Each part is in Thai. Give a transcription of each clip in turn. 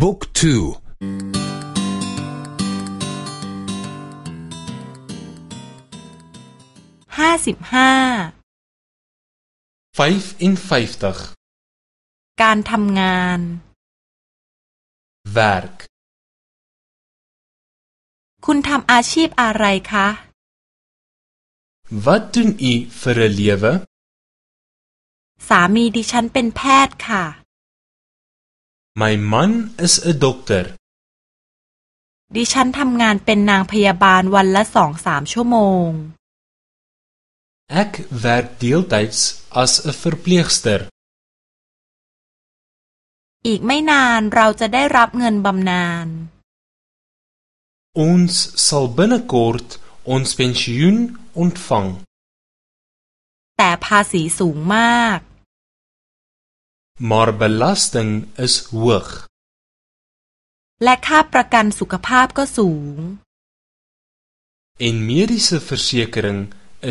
บุ๊กทูห้าสิบห้าการทำงาน werk คุณทำอาชีพอะไรคะ Wat doen u vir 'n lewe สามีดิฉันเป็นแพทย์ค่ะ My man is 'n dokter ดิฉันทำงานเป็นนางพยาบาลวันละสองสามชั่วโมง Ek werk deeltyds as 'n verpleegster อีกไม่นานเราจะได้รับเงินบำนาญ Ons sal binnekort ons pensioen ontvang แต่ภาษีสูงมาก Maar belasting is hoog และค่าประกันสุขภาพก็สูง En mediese versekering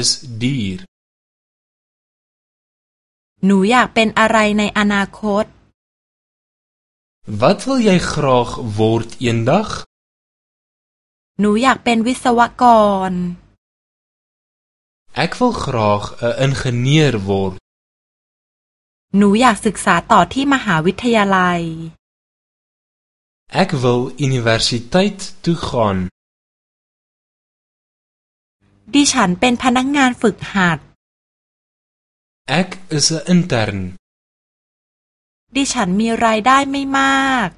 is duur หนูอยากเป็นอะไรในอนาคต Wat wil jy graag word eendag หนูอยากเป็นวิศวกร Ek wil graag 'n ingenieur word หนูอยากศึกษาต่อที่มหาวิทยาลัย Ek wil universiteit toe gaan ดิฉันเป็นพนักงานฝึกหัด Ek is 'n intern ดิฉันมีรายได้ไม่มาก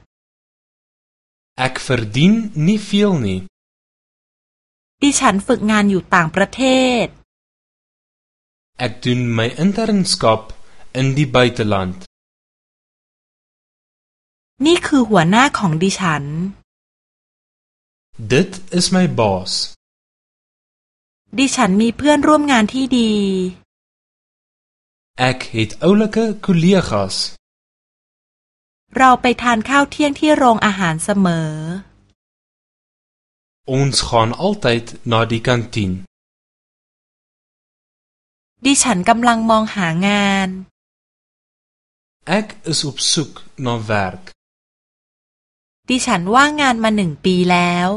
Ek verdien nie veel nie ดิฉันฝึกงานอยู่ต่างประเทศ Ek doen my internskap in die buiteland นี่คือหัวหน้าของดิฉัน Dit is my baas ดิฉันมีเพื่อนร่วมงานที่ดี Ek het oulike kollegas เราไปทานข้าวเที่ยงที่โรงอาหารเสมอ Ons gaan altyd na die kantien ดิฉันกำลังมองหางาน Ek is op soek na werk ดิฉันว่างงานมาหนึ่งปีแล้ว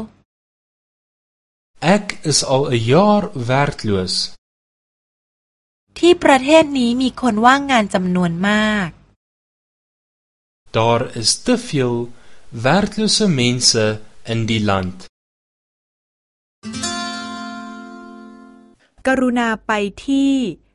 Ek is al 'n jaar werkloos ที่ประเทศนี้มีคนว่างงานจำนวนมาก Daar is te veel werklose mense in die land กรุณาไปที่